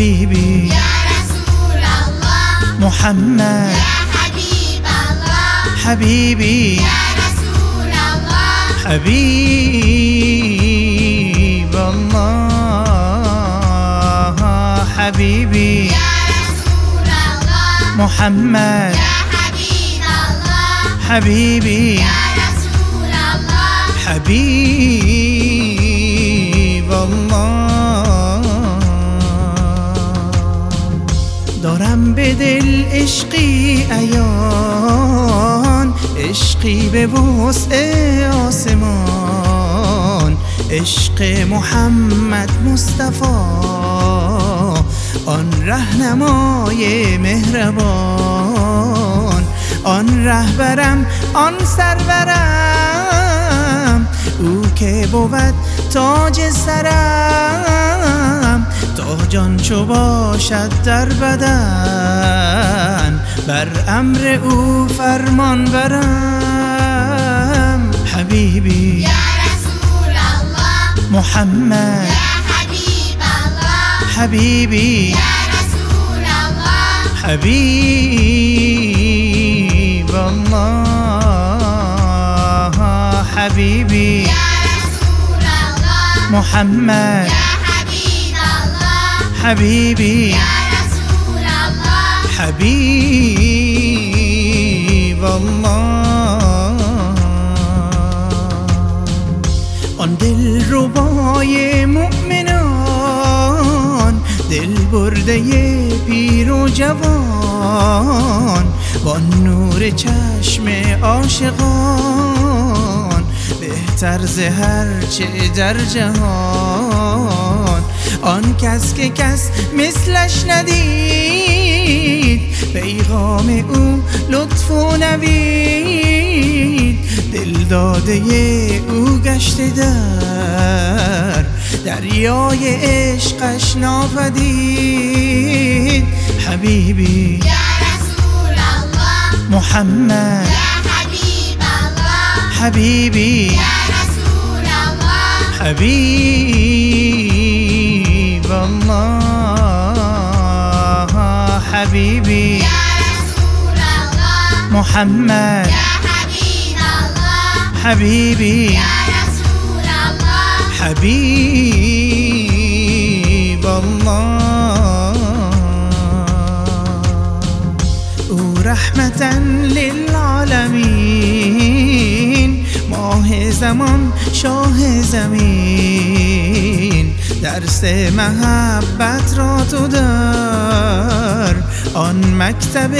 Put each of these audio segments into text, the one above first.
حبيبي. يا رسول الله. محمد. يا حبيب الله. حبيبي. يا رسول الله. حبيب الله. حبيبي. محمد. يا حبيب الله. حبيبي. يا رسول الله. حبيبي. دل عشقی ایان عشقی به وسع آسمان. عشق محمد مصطفی آن رهنمای مهربان. آن رهبرم آن سرورم او که بود تاج سرم. تاجان چو باشد در بدن بر امر او فرمان برم. حبیبی. یا رسول الله. محمد. یا حبیب الله. حبیبی. یا رسول الله. حبیب الله. حبیبی. یا رسول الله. محمد. یا حبیبی. یا رسول الله حبیب الله. آن دل ربای مؤمنان دل برده پیر و جوان با نور چشم عاشقان بهتر ز هرچه در جهان. آن کس که کس مثلش ندید پیغام او لطف و نوید. دل داده او گشته در دریای عشقش ناپدید. حبیبی. یا رسول الله محمد. یا حبیب الله حبیبی. یا رسول الله حبیب. نصر الله حبيبي. يا رسول الله. محمد. يا حبيب الله. حبيبي. يا رسول الله. حبيب الله. ورحمة للعالمين. ماه زمان شاه زمين درس محبت را تو در آن مکتب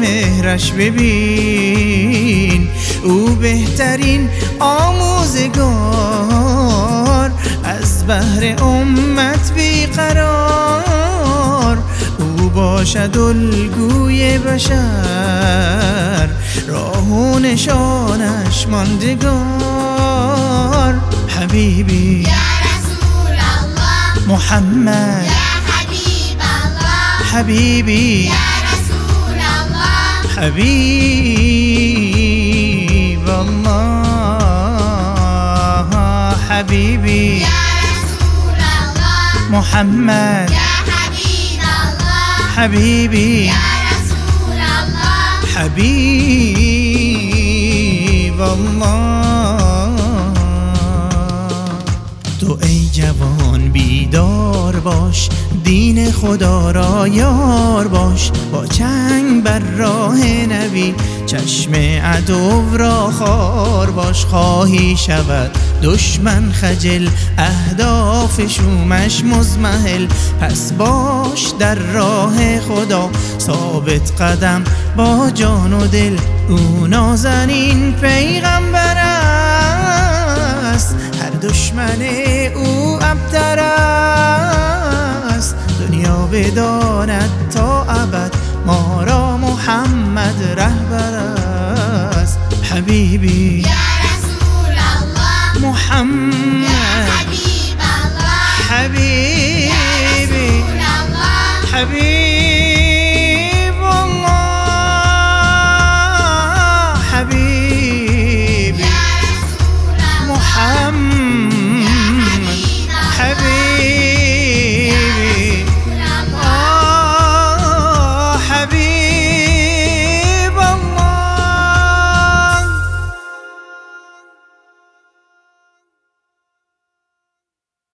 مهرش ببین او بهترین آموزگار. از بهر امت بیقرار او باشد الگوی بشر. راه و نشانش ماندگار. حبیبی. محمد. يا حبيب الله. حبيبي. يا رسول الله. حبيب الله. حبيبي. يا رسول الله. محمد. يا حبيب الله. حبيبي. يا رسول الله. حبيب الله. باش دین خدا را یار باش. با چنگ بر راه نبی چشم عدو را خار باش. خواهی شود دشمن خجل اهداف شومش مزمحل. پس باش در راه خدا ثابت قدم با جان و دل. او نازنین پیغمبر است هر دشمن او ابتر است. بداند تا ابد. ما